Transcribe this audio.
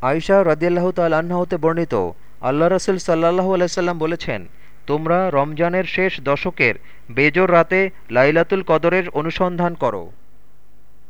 আয়সা রদিয়াল্লাহ তাল্লাহ্ন হতে বর্ণিত, আল্লাহ রসুল সাল্লাহ আলাইসাল্লাম বলেছেন, তোমরা রমজানের শেষ দশকের বেজোর রাতে লাইলাতুল কদরের অনুসন্ধান করো।